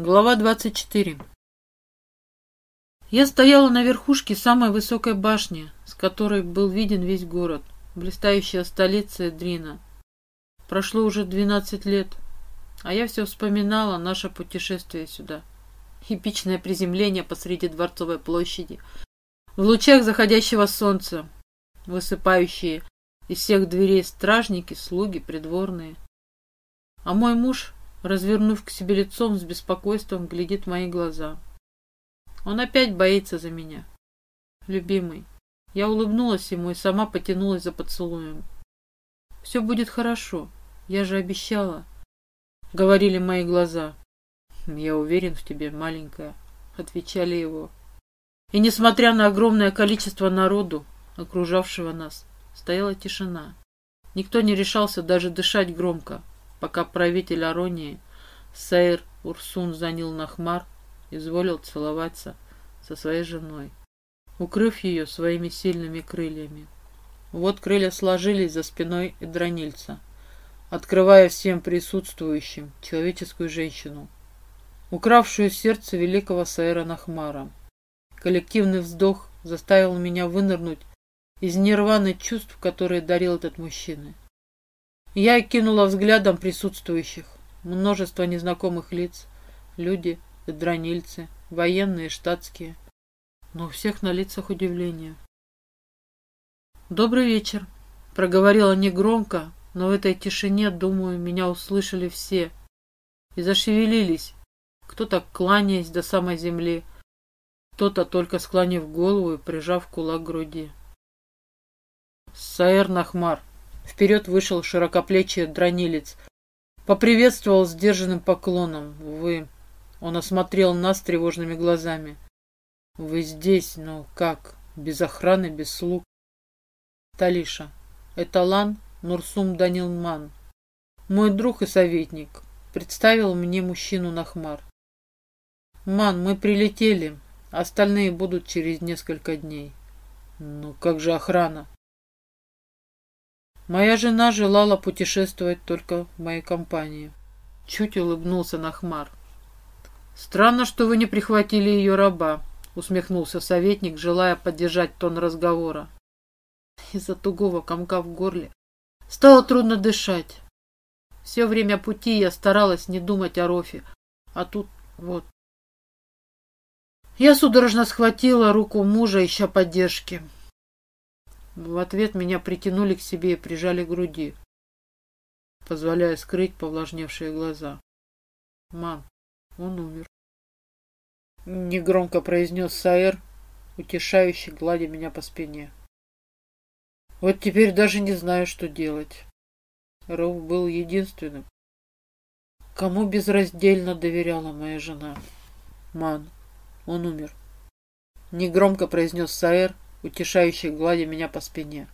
Глава 24 Я стояла на верхушке самой высокой башни, с которой был виден весь город, блистающая столица Дрина. Прошло уже 12 лет, а я все вспоминала наше путешествие сюда. Эпичное приземление посреди Дворцовой площади, в лучах заходящего солнца, высыпающие из всех дверей стражники, слуги, придворные. А мой муж развернув к себе лицом с беспокойством, глядит мои глаза. Он опять боится за меня. Любимый. Я улыбнулась ему и сама потянулась за поцелуем. Все будет хорошо. Я же обещала. Говорили мои глаза. Я уверен в тебе, маленькая. Отвечали его. И несмотря на огромное количество народу, окружавшего нас, стояла тишина. Никто не решался даже дышать громко, пока правитель Аронии, Сейр Урсун Занил Нахмар, изволил целоваться со своей женой, укрыв ее своими сильными крыльями. Вот крылья сложились за спиной Эдронильца, открывая всем присутствующим человеческую женщину, укравшую сердце великого Саэра Нахмара. Коллективный вздох заставил меня вынырнуть из нирваны чувств, которые дарил этот мужчина. Я кинула взглядом присутствующих. Множество незнакомых лиц. Люди, дранильцы, военные, штатские. Но у всех на лицах удивление. «Добрый вечер», — проговорила негромко, но в этой тишине, думаю, меня услышали все. И зашевелились. Кто-то кланяясь до самой земли, кто-то только склонив голову и прижав кулак к груди. «Саэр Нахмар», Вперед вышел широкоплечий дранилец. Поприветствовал сдержанным поклоном. Вы... Он осмотрел нас тревожными глазами. Вы здесь, но как? Без охраны, без слуг. Талиша. Это Лан Нурсум Данилман. Мой друг и советник. Представил мне мужчину Нахмар. Ман, мы прилетели. Остальные будут через несколько дней. Ну как же охрана? Моя жена желала путешествовать только в моей компании. Чуть улыбнулся Нахмар. Странно, что вы не прихватили ее раба, усмехнулся советник, желая поддержать тон разговора. Из-за тугого комка в горле стало трудно дышать. Все время пути я старалась не думать о Рофе, а тут вот. Я судорожно схватила руку мужа, ища поддержки. В ответ меня притянули к себе и прижали к груди, позволяя скрыть повлажневшие глаза. «Мам, он умер», — негромко произнес Саэр, утешающий, гладя меня по спине. «Вот теперь даже не знаю, что делать». Роуф был единственным, кому безраздельно доверяла моя жена. «Ман, он умер», — негромко произнес Саэр, утешающий гладя меня по спине.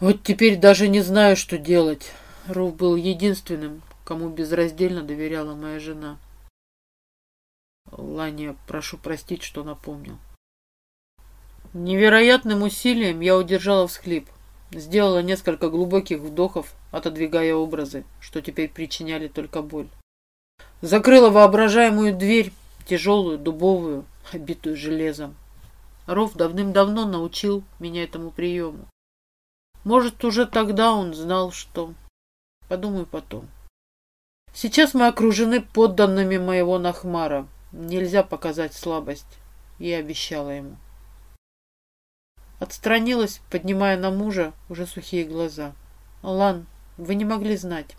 Вот теперь даже не знаю, что делать. Руф был единственным, кому безраздельно доверяла моя жена. Ланя, прошу простить, что напомнил. Невероятным усилием я удержала всхлип. Сделала несколько глубоких вдохов, отодвигая образы, что теперь причиняли только боль. Закрыла воображаемую дверь, тяжелую, дубовую, обитую железом. Ров давным-давно научил меня этому приему. Может, уже тогда он знал, что... Подумаю потом. Сейчас мы окружены подданными моего Нахмара. Нельзя показать слабость. Я обещала ему. Отстранилась, поднимая на мужа уже сухие глаза. Лан, вы не могли знать.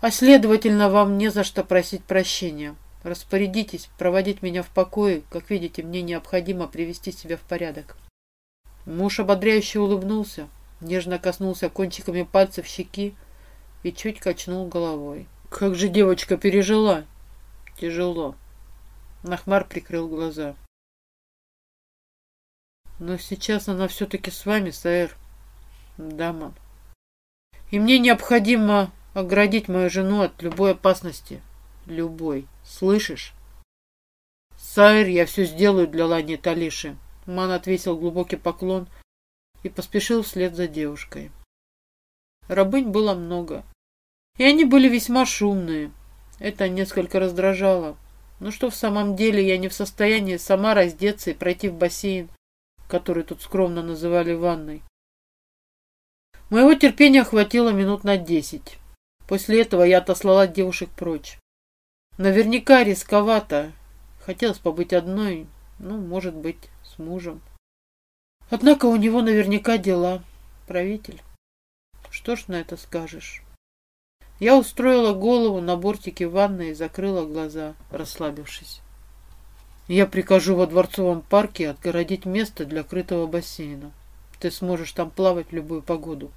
А следовательно, вам не за что просить прощения. Распорядитесь проводить меня в покое. Как видите, мне необходимо привести себя в порядок. Муж ободряюще улыбнулся, нежно коснулся кончиками пальцев щеки и чуть качнул головой. Как же девочка пережила? Тяжело. Нахмар прикрыл глаза. Но сейчас она все-таки с вами, сэр. Да, мам. И мне необходимо оградить мою жену от любой опасности любой. Слышишь? Сайр, я все сделаю для Лани Талиши. Ман отвесил глубокий поклон и поспешил вслед за девушкой. Рабынь было много, и они были весьма шумные. Это несколько раздражало. Ну что в самом деле я не в состоянии сама раздеться и пройти в бассейн, который тут скромно называли ванной. Моего терпения хватило минут на десять. После этого я отослала девушек прочь. Наверняка рисковато. Хотелось побыть одной, ну, может быть, с мужем. Однако у него наверняка дела. Правитель. Что ж на это скажешь? Я устроила голову на бортике ванны и закрыла глаза, расслабившись. Я прикажу во дворцовом парке отгородить место для крытого бассейна. Ты сможешь там плавать в любую погоду.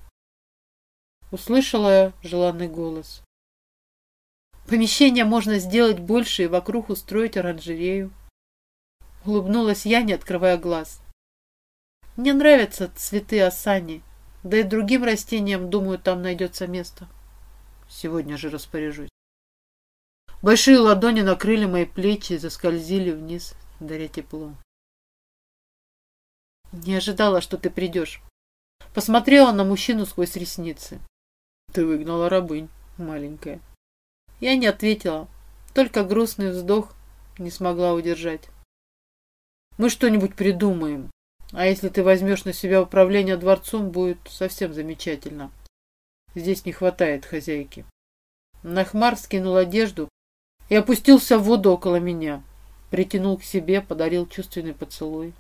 Услышала я желанный голос. Помещение можно сделать больше и вокруг устроить оранжерею. Улыбнулась я, не открывая глаз. Мне нравятся цветы осани, да и другим растениям, думаю, там найдется место. Сегодня же распоряжусь. Большие ладони накрыли мои плечи и заскользили вниз, даря тепло. Не ожидала, что ты придешь. Посмотрела на мужчину сквозь ресницы. Ты выгнала рабынь, маленькая. Я не ответила, только грустный вздох не смогла удержать. Мы что-нибудь придумаем. А если ты возьмешь на себя управление дворцом, будет совсем замечательно. Здесь не хватает хозяйки. Нахмар скинул одежду и опустился в воду около меня. Притянул к себе, подарил чувственный поцелуй.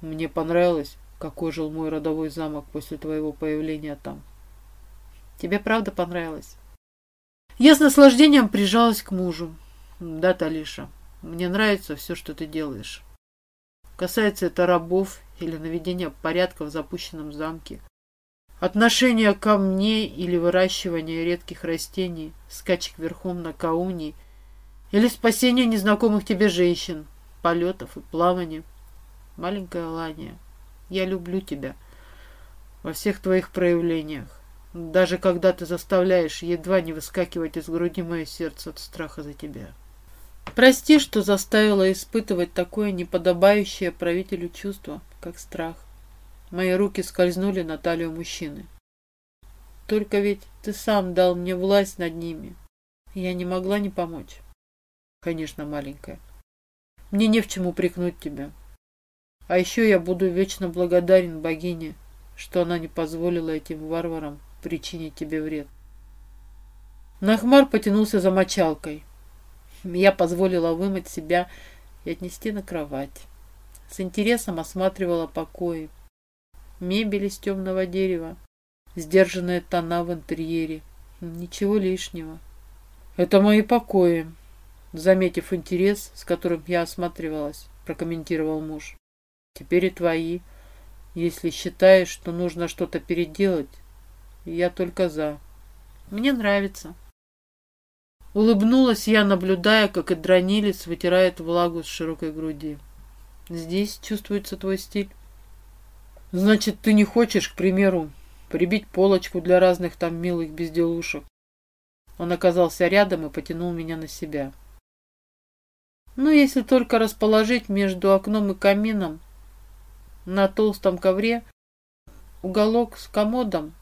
Мне понравилось, какой жил мой родовой замок после твоего появления там. Тебе правда понравилось? Я с наслаждением прижалась к мужу. Да, Талиша, мне нравится все, что ты делаешь. Касается это рабов или наведения порядка в запущенном замке. Отношение ко мне или выращивание редких растений, скачек верхом на кауни или спасение незнакомых тебе женщин, полетов и плавания. Маленькая Лания, я люблю тебя во всех твоих проявлениях. Даже когда ты заставляешь едва не выскакивать из груди мое сердце от страха за тебя. Прости, что заставила испытывать такое неподобающее правителю чувство, как страх. Мои руки скользнули на талию мужчины. Только ведь ты сам дал мне власть над ними. Я не могла не помочь. Конечно, маленькая. Мне не в чем упрекнуть тебя. А еще я буду вечно благодарен богине, что она не позволила этим варварам причинить тебе вред. Нахмар потянулся за мочалкой. Я позволила вымыть себя и отнести на кровать. С интересом осматривала покои. Мебель из темного дерева, сдержанные тона в интерьере. Ничего лишнего. Это мои покои. Заметив интерес, с которым я осматривалась, прокомментировал муж. Теперь и твои. Если считаешь, что нужно что-то переделать, я только за. Мне нравится. Улыбнулась я, наблюдая, как Эдронилец вытирает влагу с широкой груди. Здесь чувствуется твой стиль. Значит, ты не хочешь, к примеру, прибить полочку для разных там милых безделушек? Он оказался рядом и потянул меня на себя. Ну, если только расположить между окном и камином на толстом ковре уголок с комодом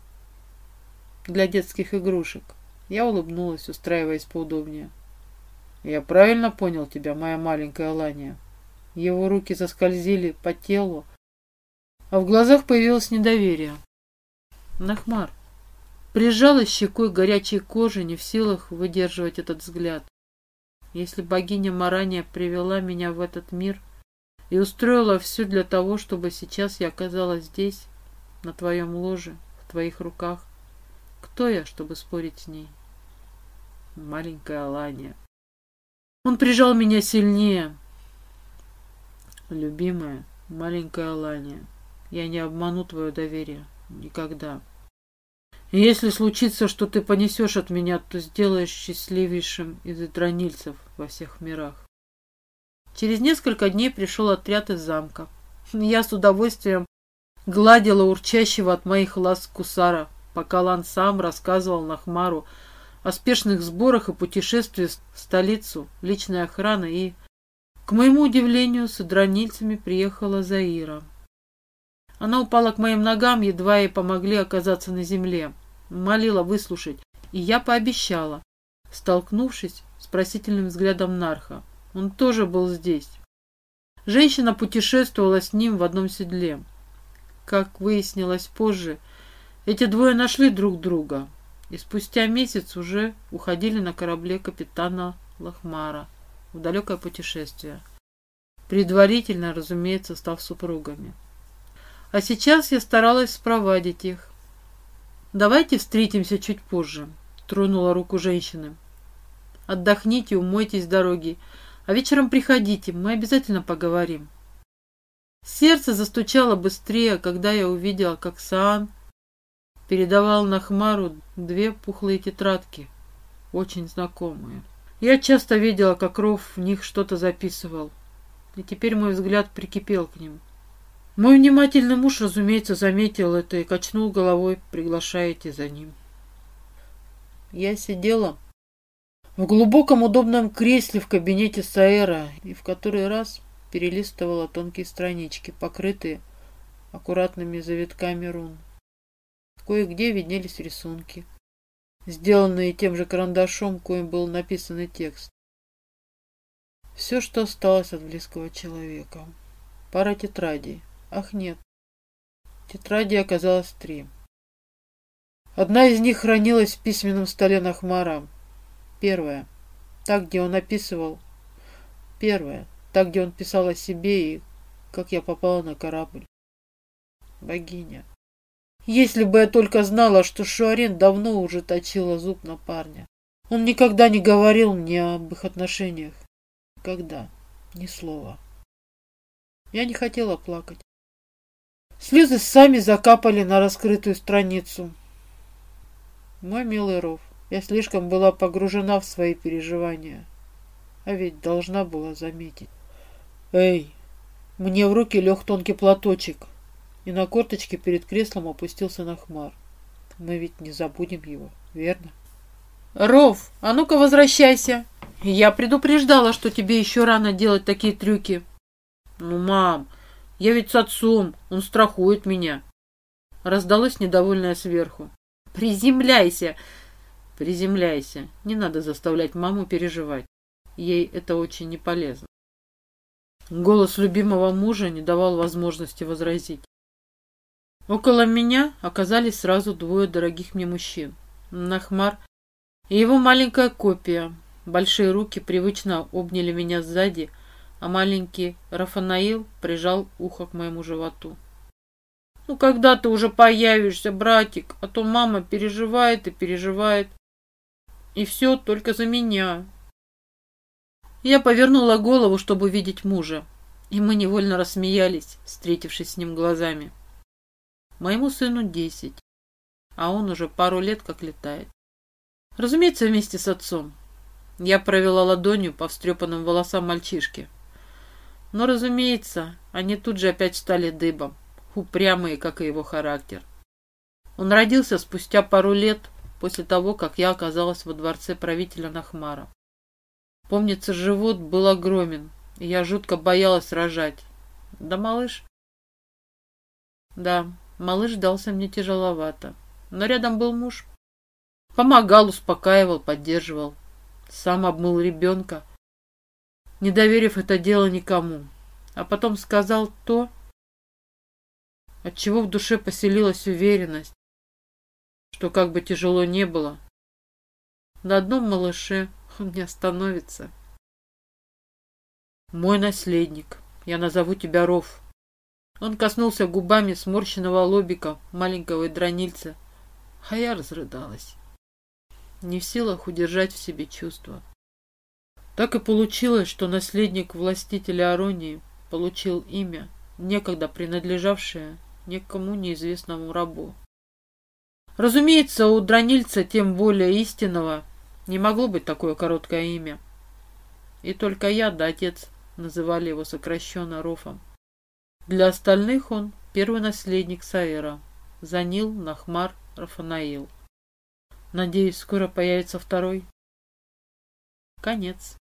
для детских игрушек. Я улыбнулась, устраиваясь поудобнее. «Я правильно понял тебя, моя маленькая Лания?» Его руки заскользили по телу, а в глазах появилось недоверие. Нахмар прижалась щекой горячей коже, не в силах выдерживать этот взгляд. Если богиня Марания привела меня в этот мир и устроила все для того, чтобы сейчас я оказалась здесь, на твоем ложе, в твоих руках, кто я, чтобы спорить с ней? Маленькая Алания. Он прижал меня сильнее. Любимая, маленькая Алания, я не обману твое доверие. Никогда. Если случится, что ты понесешь от меня, то сделаешь счастливейшим из дронильцев во всех мирах. Через несколько дней пришел отряд из замка. Я с удовольствием гладила урчащего от моих ласк кусара, пока Лан сам рассказывал Нахмару о спешных сборах и путешествии в столицу, личной охраны и, к моему удивлению, с удранильцами приехала Заира. Она упала к моим ногам, едва ей помогли оказаться на земле. Молила выслушать, и я пообещала, столкнувшись с просительным взглядом Нарха. Он тоже был здесь. Женщина путешествовала с ним в одном седле. Как выяснилось позже, эти двое нашли друг друга и спустя месяц уже уходили на корабле капитана Лахмара в далекое путешествие. Предварительно, разумеется, став супругами. А сейчас я старалась спровадить их. «Давайте встретимся чуть позже», — тронула руку женщины. «Отдохните, умойтесь с дороги, а вечером приходите, мы обязательно поговорим». Сердце застучало быстрее, когда я увидела, как Саан передавал Нахмару две пухлые тетрадки, очень знакомые. Я часто видела, как Ров в них что-то записывал, и теперь мой взгляд прикипел к ним. Мой внимательный муж, разумеется, заметил это и качнул головой, приглашая идти за ним. Я сидела в глубоком удобном кресле в кабинете Саэра и в который раз перелистывала тонкие странички, покрытые аккуратными завитками рун. Кое-где виднелись рисунки, сделанные тем же карандашом, коим был написан текст. Все, что осталось от близкого человека. Пара тетрадей. Ах, нет. Тетрадей оказалось три. Одна из них хранилась в письменном столе Нахмара. Первая. Так, где он описывал. Первая так, где он писал о себе и как я попала на корабль. Богиня. Если бы я только знала, что Шуарин давно уже точила зуб на парня. Он никогда не говорил мне об их отношениях. Никогда. Ни слова. Я не хотела плакать. Слезы сами закапали на раскрытую страницу. Мой милый Ров, я слишком была погружена в свои переживания. А ведь должна была заметить. «Эй!» Мне в руки лег тонкий платочек, и на корточке перед креслом опустился на хмар. Мы ведь не забудем его, верно? «Ров, а ну-ка возвращайся! Я предупреждала, что тебе еще рано делать такие трюки!» «Ну, мам, я ведь с отцом, он страхует меня!» Раздалось недовольное сверху. «Приземляйся!» «Приземляйся! Не надо заставлять маму переживать. Ей это очень не полезно». Голос любимого мужа не давал возможности возразить. Около меня оказались сразу двое дорогих мне мужчин. Нахмар и его маленькая копия. Большие руки привычно обняли меня сзади, а маленький Рафанаил прижал ухо к моему животу. «Ну, когда ты уже появишься, братик? А то мама переживает и переживает. И все только за меня. Я повернула голову, чтобы видеть мужа, и мы невольно рассмеялись, встретившись с ним глазами. Моему сыну десять, а он уже пару лет как летает. Разумеется, вместе с отцом. Я провела ладонью по встрепанным волосам мальчишки. Но, разумеется, они тут же опять стали дыбом, упрямые, как и его характер. Он родился спустя пару лет после того, как я оказалась во дворце правителя Нахмара. Помнится, живот был огромен, и я жутко боялась рожать. Да малыш? Да, малыш дался мне тяжеловато. Но рядом был муж. Помогал, успокаивал, поддерживал. Сам обмыл ребенка, не доверив это дело никому. А потом сказал то, от чего в душе поселилась уверенность, что как бы тяжело не было, на одном малыше он не остановится. Мой наследник, я назову тебя Ров. Он коснулся губами сморщенного лобика маленького дронильца, а я разрыдалась. Не в силах удержать в себе чувства. Так и получилось, что наследник властителя Аронии получил имя, некогда принадлежавшее никому неизвестному рабу. Разумеется, у дронильца, тем более истинного, не могло быть такое короткое имя. И только я да отец называли его сокращенно Рофом. Для остальных он первый наследник Саэра, Занил Нахмар Рафанаил. Надеюсь, скоро появится второй. Конец.